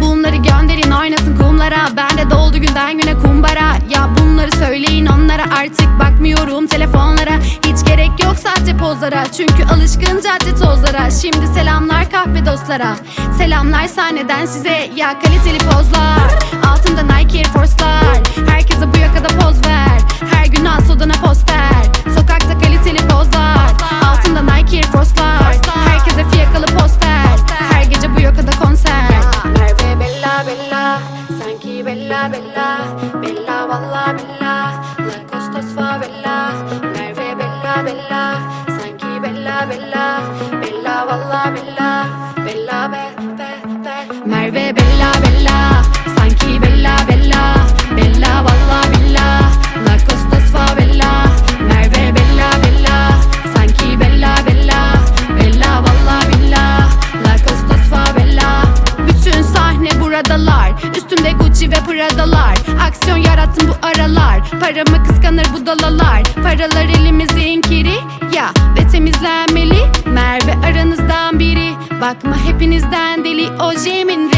Bunları gönderin oynasın kumlara. Ben de doldu günden güne kumbara. Ya bunları söyleyin onlara. Artık bakmıyorum telefonlara. Hiç gerek yok sahte pozlara. Çünkü alışkın cadde tozlara. Şimdi selamlar kahpe dostlara Selamlar sahneden size Ya kaliteli pozlar. Altında Nike Air Force'lar. Herkese bu yakada poz ver. Her gün al sodana poster. Sokakta kaliteli pozlar. Altında Nike Air Force'lar. Herkese fiyakalı poster. Her gece bu yakada konser. Merve Bella Bella Sanki Bella Bella. Bella valla Bella La Costas Favela. Merve Bella Bella Sanki Bella Bella. Bella valla Bella Bella be Merve Bella Bella. Sanki Bella Bella. Bella valla Bella. La Costas Favela Merve Bella Bella. Sanki Bella Bella. Bella valla Bella. La Costas Favela Bütün sahne buradalar. Üstümde Gucci ve Prada'lar. Aksiyon yarattım bu aralar. Paramı kıskanır bu dalalar. Paralar elimizin kiri Ya ve temizlenmeli Bakma hepinizden deli Ojemin rengine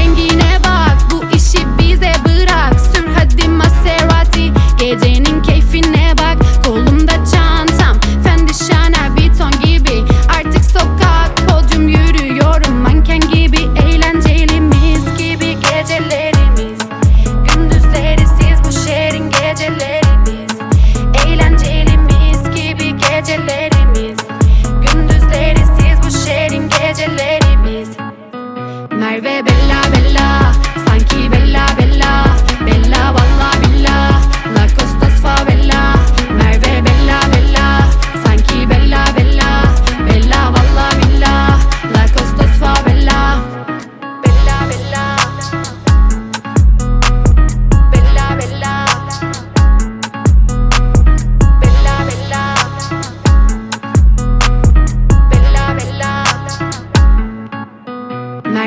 muove bella bella, stanchi bella bella.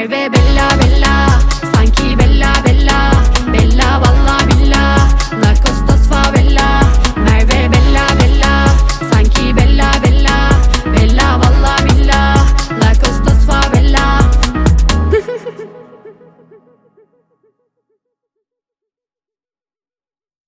tomar, beber la